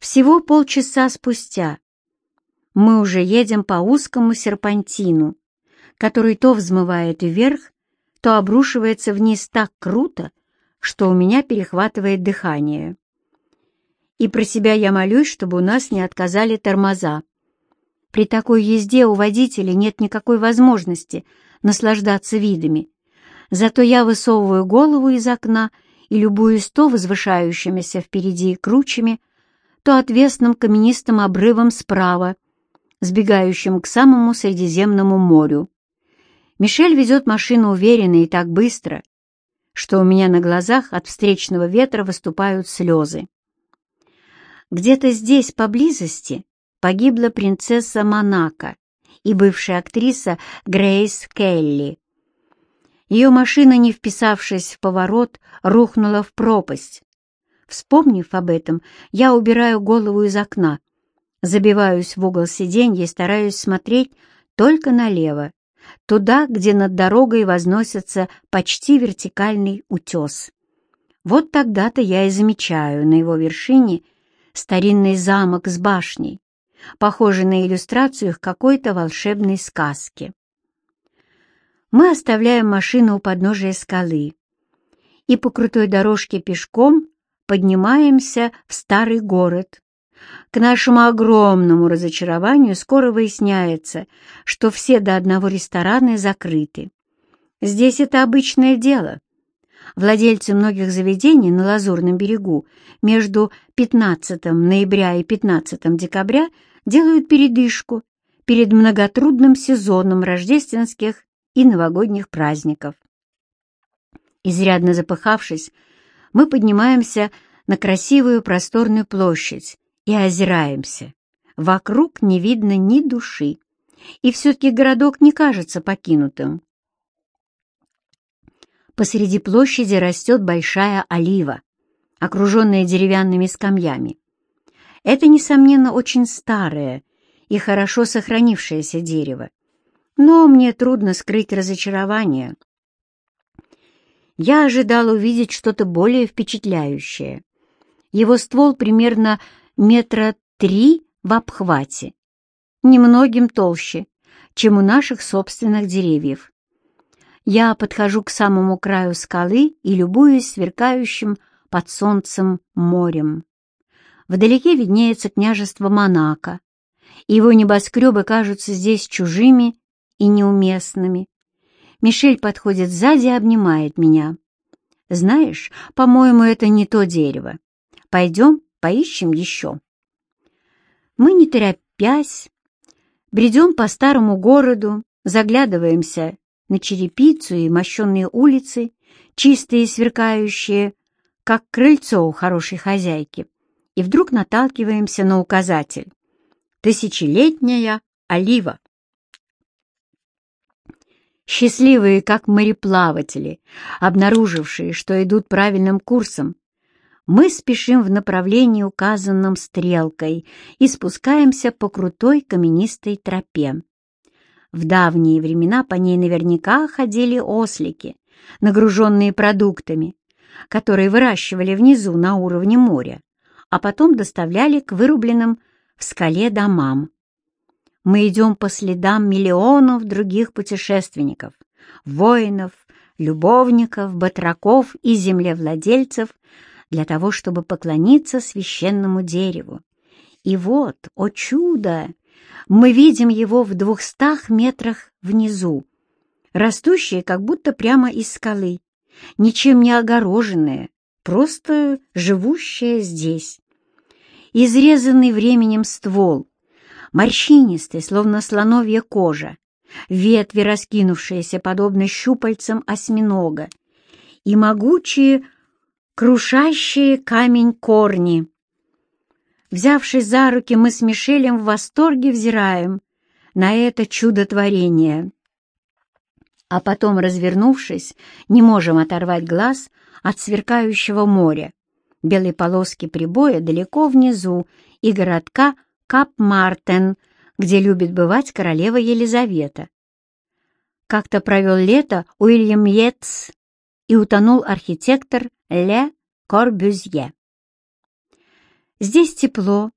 Всего полчаса спустя мы уже едем по узкому серпантину, который то взмывает вверх, то обрушивается вниз так круто, что у меня перехватывает дыхание. И про себя я молюсь, чтобы у нас не отказали тормоза. При такой езде у водителя нет никакой возможности наслаждаться видами. Зато я высовываю голову из окна и любуюсь то возвышающимися впереди кручами, то отвесным каменистым обрывом справа, сбегающим к самому Средиземному морю. Мишель везет машину уверенно и так быстро, что у меня на глазах от встречного ветра выступают слезы. Где-то здесь, поблизости, погибла принцесса Монако и бывшая актриса Грейс Келли. Ее машина, не вписавшись в поворот, рухнула в пропасть. Вспомнив об этом, я убираю голову из окна, забиваюсь в угол сиденья и стараюсь смотреть только налево, туда, где над дорогой возносится почти вертикальный утес. Вот тогда-то я и замечаю на его вершине старинный замок с башней, похожий на иллюстрацию какой-то волшебной сказке. Мы оставляем машину у подножия скалы и по крутой дорожке пешком поднимаемся в старый город, к нашему огромному разочарованию скоро выясняется, что все до одного рестораны закрыты. Здесь это обычное дело. Владельцы многих заведений на Лазурном берегу между 15 ноября и 15 декабря делают передышку перед многотрудным сезоном рождественских и новогодних праздников. Изрядно запыхавшись, мы поднимаемся на красивую просторную площадь, и озираемся. Вокруг не видно ни души, и все-таки городок не кажется покинутым. Посреди площади растет большая олива, окруженная деревянными скамьями. Это, несомненно, очень старое и хорошо сохранившееся дерево, но мне трудно скрыть разочарование. Я ожидал увидеть что-то более впечатляющее. Его ствол примерно метра три в обхвате, немногим толще, чем у наших собственных деревьев. Я подхожу к самому краю скалы и любуюсь сверкающим под солнцем морем. Вдалеке виднеется княжество Монако. Его небоскребы кажутся здесь чужими и неуместными. Мишель подходит сзади и обнимает меня. «Знаешь, по-моему, это не то дерево. Пойдем Поищем еще. Мы, не торопясь, бредем по старому городу, заглядываемся на черепицу и мощенные улицы, чистые и сверкающие, как крыльцо у хорошей хозяйки, и вдруг наталкиваемся на указатель. Тысячелетняя олива. Счастливые, как мореплаватели, обнаружившие, что идут правильным курсом, мы спешим в направлении, указанном стрелкой, и спускаемся по крутой каменистой тропе. В давние времена по ней наверняка ходили ослики, нагруженные продуктами, которые выращивали внизу на уровне моря, а потом доставляли к вырубленным в скале домам. Мы идем по следам миллионов других путешественников, воинов, любовников, батраков и землевладельцев, для того, чтобы поклониться священному дереву. И вот, о чудо, мы видим его в двухстах метрах внизу, растущее как будто прямо из скалы, ничем не огороженное, просто живущее здесь. Изрезанный временем ствол, морщинистый, словно слоновья кожа, ветви, раскинувшиеся подобно щупальцам осьминога, и могучие крушащие камень корни. Взявшись за руки, мы с Мишелем в восторге взираем на это чудотворение. А потом, развернувшись, не можем оторвать глаз от сверкающего моря, белой полоски прибоя далеко внизу и городка Кап-Мартен, где любит бывать королева Елизавета. Как-то провел лето Уильям Йетс и утонул архитектор Ле Корбюзье. Здесь тепло,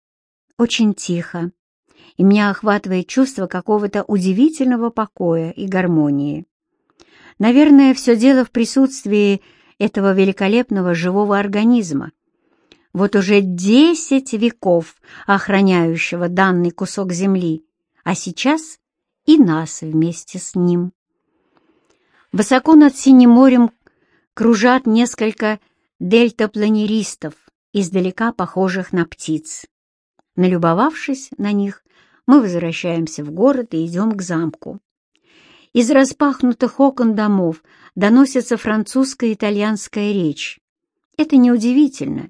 очень тихо, и меня охватывает чувство какого-то удивительного покоя и гармонии. Наверное, все дело в присутствии этого великолепного живого организма, вот уже десять веков охраняющего данный кусок земли, а сейчас и нас вместе с ним. Высоко над Синим морем кружат несколько дельтапланеристов, издалека похожих на птиц. Налюбовавшись на них, мы возвращаемся в город и идем к замку. Из распахнутых окон домов доносится французская и итальянская речь. Это неудивительно,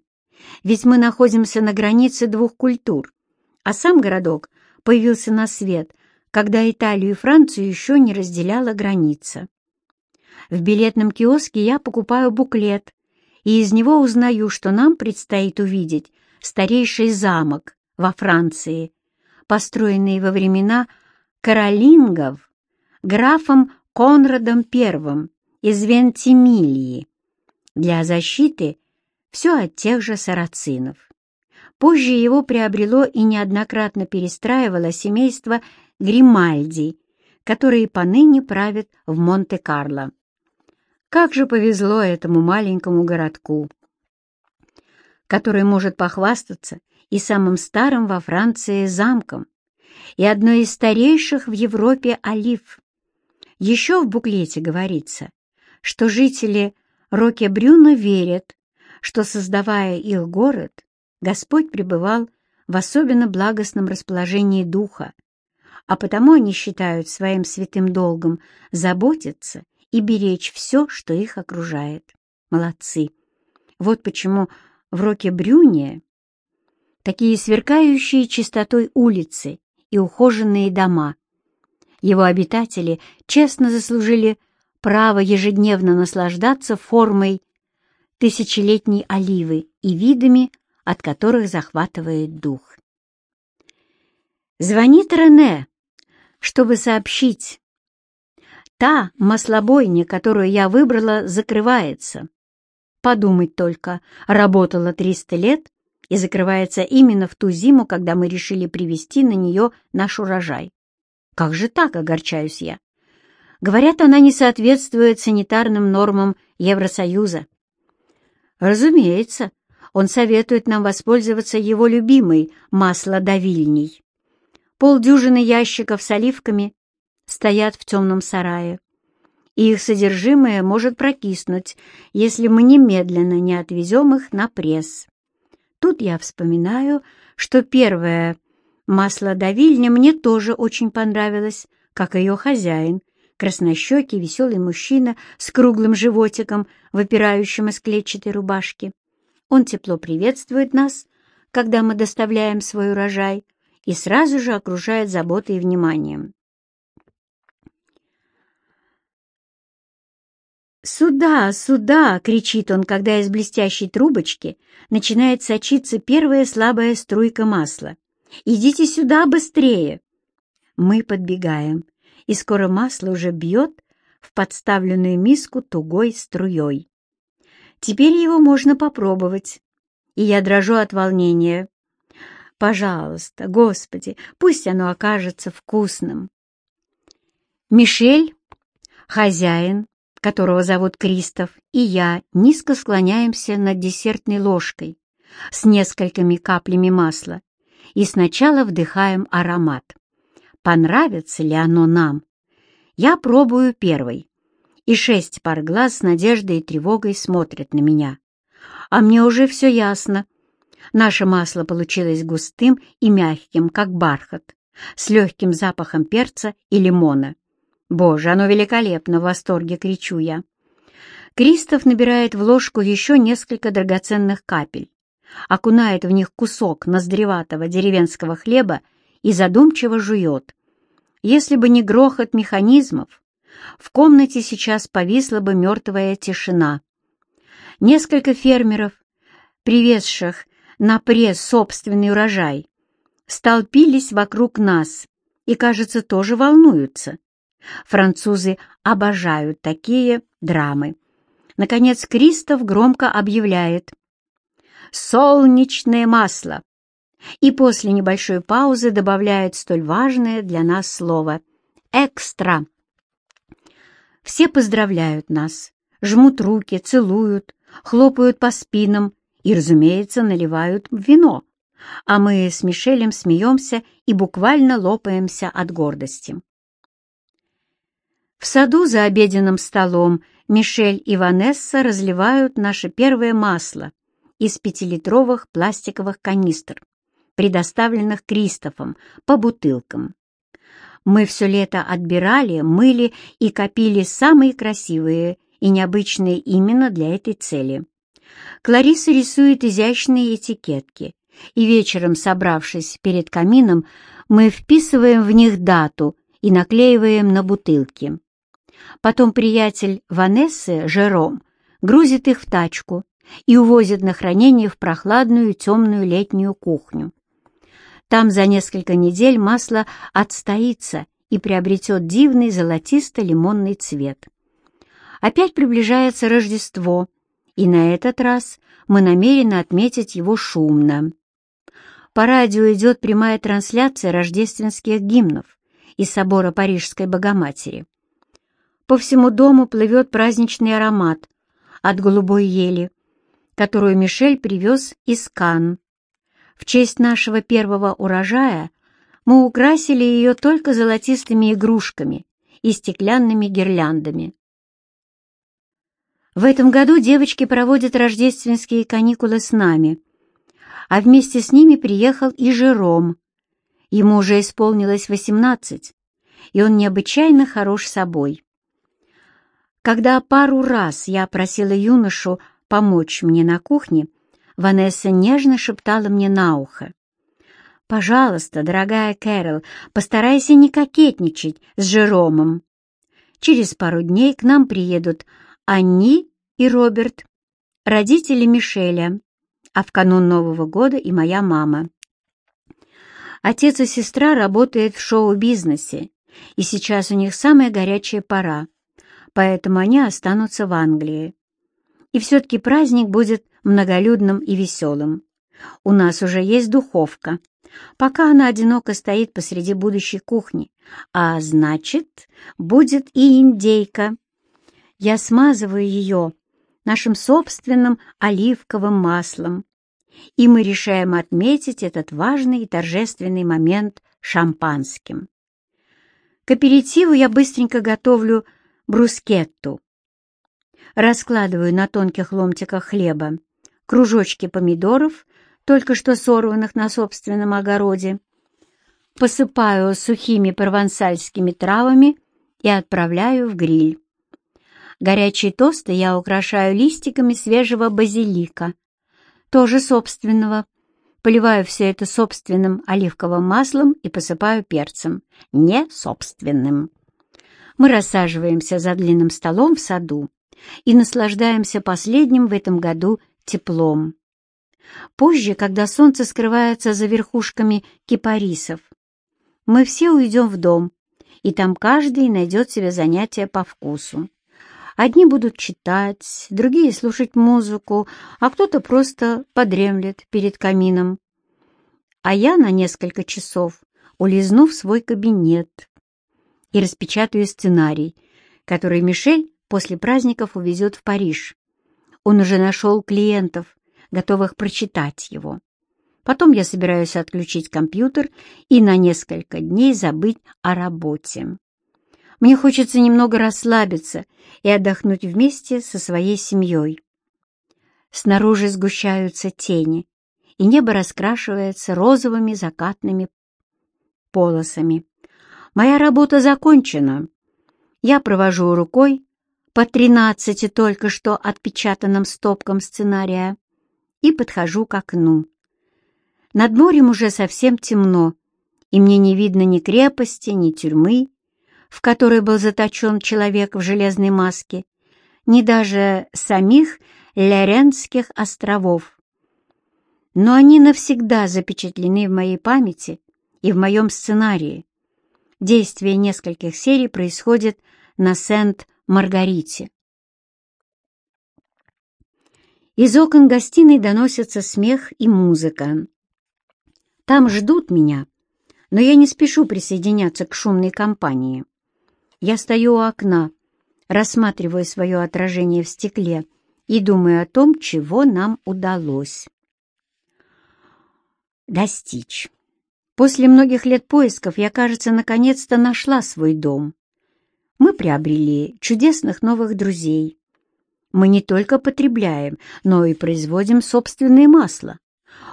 ведь мы находимся на границе двух культур, а сам городок появился на свет, когда Италию и Францию еще не разделяла граница. В билетном киоске я покупаю буклет, и из него узнаю, что нам предстоит увидеть старейший замок во Франции, построенный во времена каролингов графом Конрадом I из Вентимилии для защиты все от тех же сарацинов. Позже его приобрело и неоднократно перестраивало семейство Гримальди, которые поныне правят в Монте-Карло. Как же повезло этому маленькому городку, который может похвастаться и самым старым во Франции замком, и одной из старейших в Европе олив. Еще в буклете говорится, что жители Роке-Брюна верят, что, создавая их город, Господь пребывал в особенно благостном расположении духа, а потому они считают своим святым долгом заботиться и беречь все, что их окружает. Молодцы! Вот почему в Роке-Брюне такие сверкающие чистотой улицы и ухоженные дома. Его обитатели честно заслужили право ежедневно наслаждаться формой тысячелетней оливы и видами, от которых захватывает дух. Звонит Рене, чтобы сообщить. Та маслобойня, которую я выбрала, закрывается. Подумать только, работала 300 лет и закрывается именно в ту зиму, когда мы решили привезти на нее наш урожай. Как же так, огорчаюсь я? Говорят, она не соответствует санитарным нормам Евросоюза. Разумеется, он советует нам воспользоваться его любимой маслодавильней. Полдюжины ящиков с оливками стоят в темном сарае, и их содержимое может прокиснуть, если мы немедленно не отвезем их на пресс. Тут я вспоминаю, что первое маслодавильня мне тоже очень понравилось, как ее хозяин — краснощекий, веселый мужчина с круглым животиком, выпирающим из клетчатой рубашки. Он тепло приветствует нас, когда мы доставляем свой урожай, и сразу же окружает заботой и вниманием. «Сюда, сюда!» — кричит он, когда из блестящей трубочки начинает сочиться первая слабая струйка масла. «Идите сюда быстрее!» Мы подбегаем и скоро масло уже бьет в подставленную миску тугой струей. Теперь его можно попробовать, и я дрожу от волнения. Пожалуйста, Господи, пусть оно окажется вкусным. Мишель, хозяин, которого зовут Кристоф, и я низко склоняемся над десертной ложкой с несколькими каплями масла и сначала вдыхаем аромат понравится ли оно нам. Я пробую первый, и шесть пар глаз с надеждой и тревогой смотрят на меня. А мне уже все ясно. Наше масло получилось густым и мягким, как бархат, с легким запахом перца и лимона. Боже, оно великолепно, в восторге кричу я. Кристоф набирает в ложку еще несколько драгоценных капель, окунает в них кусок ноздреватого деревенского хлеба и задумчиво жует. Если бы не грохот механизмов, в комнате сейчас повисла бы мертвая тишина. Несколько фермеров, привезших на пресс собственный урожай, столпились вокруг нас и, кажется, тоже волнуются. Французы обожают такие драмы. Наконец Кристоф громко объявляет. солнечное масло. И после небольшой паузы добавляют столь важное для нас слово «экстра». Все поздравляют нас, жмут руки, целуют, хлопают по спинам и, разумеется, наливают вино, а мы с Мишелем смеемся и буквально лопаемся от гордости. В саду за обеденным столом Мишель и Ванесса разливают наше первое масло из пятилитровых пластиковых канистр, предоставленных Кристофом по бутылкам. Мы все лето отбирали, мыли и копили самые красивые и необычные именно для этой цели. Клариса рисует изящные этикетки, и вечером, собравшись перед камином, мы вписываем в них дату и наклеиваем на бутылки. Потом приятель Ванессы, Жером, грузит их в тачку и увозит на хранение в прохладную темную летнюю кухню. Там за несколько недель масло отстоится и приобретет дивный золотисто-лимонный цвет. Опять приближается Рождество, и на этот раз мы намерены отметить его шумно. По радио идет прямая трансляция рождественских гимнов из собора Парижской Богоматери. По всему дому плывет праздничный аромат от голубой ели, которую Мишель привез из Кан. В честь нашего первого урожая мы украсили ее только золотистыми игрушками и стеклянными гирляндами. В этом году девочки проводят рождественские каникулы с нами, а вместе с ними приехал и Жером. Ему уже исполнилось восемнадцать, и он необычайно хорош собой. Когда пару раз я просила юношу помочь мне на кухне, Ванесса нежно шептала мне на ухо. «Пожалуйста, дорогая Кэрол, постарайся не кокетничать с Жеромом. Через пару дней к нам приедут Анни и Роберт, родители Мишеля, а в канун Нового года и моя мама. Отец и сестра работают в шоу-бизнесе, и сейчас у них самая горячая пора поэтому они останутся в Англии. И все-таки праздник будет многолюдным и веселым. У нас уже есть духовка, пока она одиноко стоит посреди будущей кухни, а значит, будет и индейка. Я смазываю ее нашим собственным оливковым маслом, и мы решаем отметить этот важный и торжественный момент шампанским. К аперитиву я быстренько готовлю брускетту. Раскладываю на тонких ломтиках хлеба кружочки помидоров, только что сорванных на собственном огороде, посыпаю сухими провансальскими травами и отправляю в гриль. Горячие тосты я украшаю листиками свежего базилика, тоже собственного. Поливаю все это собственным оливковым маслом и посыпаю перцем, не собственным мы рассаживаемся за длинным столом в саду и наслаждаемся последним в этом году теплом. Позже, когда солнце скрывается за верхушками кипарисов, мы все уйдем в дом, и там каждый найдет себе занятие по вкусу. Одни будут читать, другие слушать музыку, а кто-то просто подремлет перед камином. А я на несколько часов улизну в свой кабинет, и распечатаю сценарий, который Мишель после праздников увезет в Париж. Он уже нашел клиентов, готовых прочитать его. Потом я собираюсь отключить компьютер и на несколько дней забыть о работе. Мне хочется немного расслабиться и отдохнуть вместе со своей семьей. Снаружи сгущаются тени, и небо раскрашивается розовыми закатными полосами. Моя работа закончена. Я провожу рукой по тринадцати только что отпечатанным стопкам сценария и подхожу к окну. Над морем уже совсем темно, и мне не видно ни крепости, ни тюрьмы, в которой был заточен человек в железной маске, ни даже самих Леренских островов. Но они навсегда запечатлены в моей памяти и в моем сценарии. Действие нескольких серий происходит на Сент-Маргарите. Из окон гостиной доносятся смех и музыка. Там ждут меня, но я не спешу присоединяться к шумной компании. Я стою у окна, рассматриваю свое отражение в стекле и думаю о том, чего нам удалось достичь. После многих лет поисков я, кажется, наконец-то нашла свой дом. Мы приобрели чудесных новых друзей. Мы не только потребляем, но и производим собственное масло.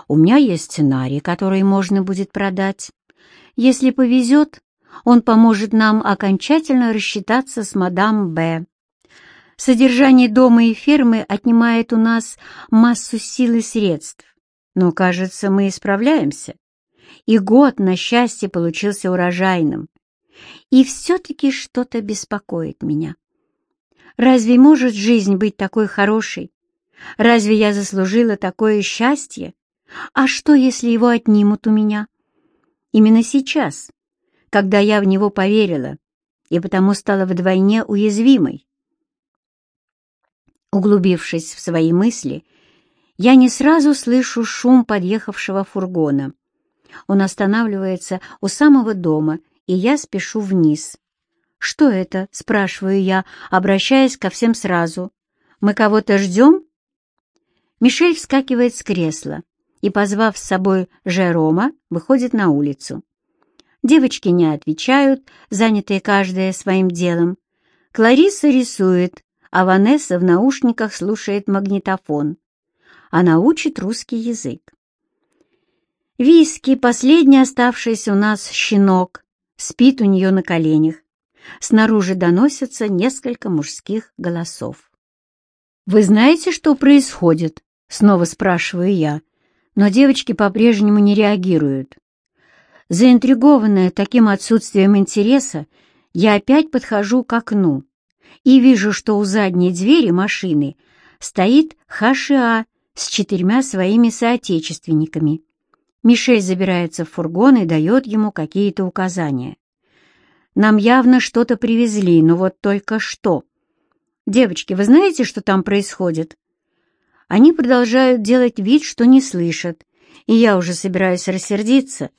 У меня есть сценарий, который можно будет продать. Если повезет, он поможет нам окончательно рассчитаться с мадам Б. Содержание дома и фермы отнимает у нас массу сил и средств. Но, кажется, мы исправляемся. И год, на счастье, получился урожайным. И все-таки что-то беспокоит меня. Разве может жизнь быть такой хорошей? Разве я заслужила такое счастье? А что, если его отнимут у меня? Именно сейчас, когда я в него поверила, и потому стала вдвойне уязвимой. Углубившись в свои мысли, я не сразу слышу шум подъехавшего фургона. Он останавливается у самого дома, и я спешу вниз. «Что это?» — спрашиваю я, обращаясь ко всем сразу. «Мы кого-то ждем?» Мишель вскакивает с кресла и, позвав с собой Жерома, выходит на улицу. Девочки не отвечают, занятые каждая своим делом. Клариса рисует, а Ванесса в наушниках слушает магнитофон. Она учит русский язык. Виски, последний оставшийся у нас щенок, спит у нее на коленях. Снаружи доносятся несколько мужских голосов. «Вы знаете, что происходит?» — снова спрашиваю я, но девочки по-прежнему не реагируют. Заинтригованная таким отсутствием интереса, я опять подхожу к окну и вижу, что у задней двери машины стоит Хашиа с четырьмя своими соотечественниками. Мишель забирается в фургон и дает ему какие-то указания. Нам явно что-то привезли, но вот только что. Девочки, вы знаете, что там происходит? Они продолжают делать вид, что не слышат, и я уже собираюсь рассердиться,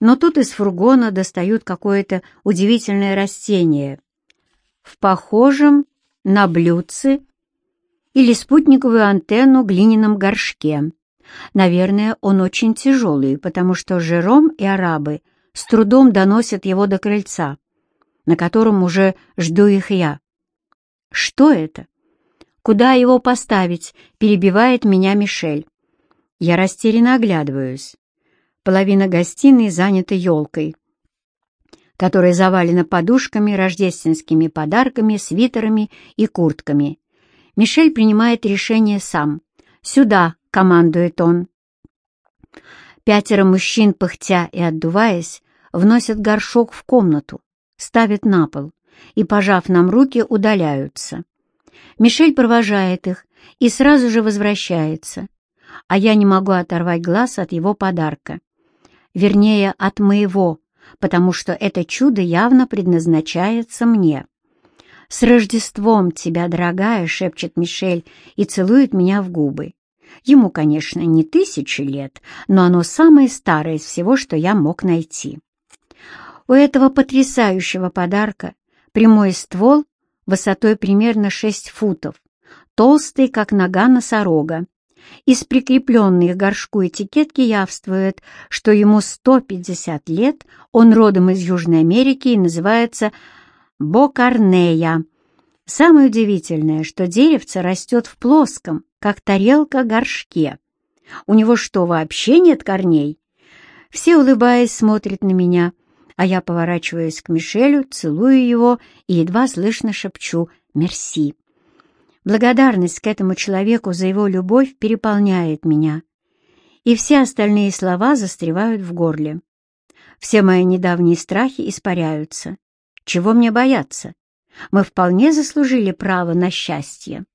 но тут из фургона достают какое-то удивительное растение. В похожем на блюдце или спутниковую антенну глиняном горшке. Наверное, он очень тяжелый, потому что Жером и арабы с трудом доносят его до крыльца, на котором уже жду их я. Что это? Куда его поставить? Перебивает меня Мишель. Я растерянно оглядываюсь. Половина гостиной занята елкой, которая завалена подушками, рождественскими подарками, свитерами и куртками. Мишель принимает решение сам. «Сюда!» — командует он. Пятеро мужчин, пыхтя и отдуваясь, вносят горшок в комнату, ставят на пол и, пожав нам руки, удаляются. Мишель провожает их и сразу же возвращается, а я не могу оторвать глаз от его подарка. Вернее, от моего, потому что это чудо явно предназначается мне. «С Рождеством тебя, дорогая!» — шепчет Мишель и целует меня в губы. Ему, конечно, не тысячи лет, но оно самое старое из всего, что я мог найти. У этого потрясающего подарка прямой ствол высотой примерно 6 футов, толстый, как нога носорога. Из прикрепленной к горшку этикетки явствует, что ему 150 лет, он родом из Южной Америки и называется Бокарнея. Самое удивительное, что деревце растет в плоском, как тарелка, горшке. У него что, вообще нет корней? Все, улыбаясь, смотрят на меня, а я поворачиваюсь к Мишелю, целую его и едва слышно шепчу «Мерси». Благодарность к этому человеку за его любовь переполняет меня, и все остальные слова застревают в горле. Все мои недавние страхи испаряются. Чего мне бояться? Мы вполне заслужили право на счастье.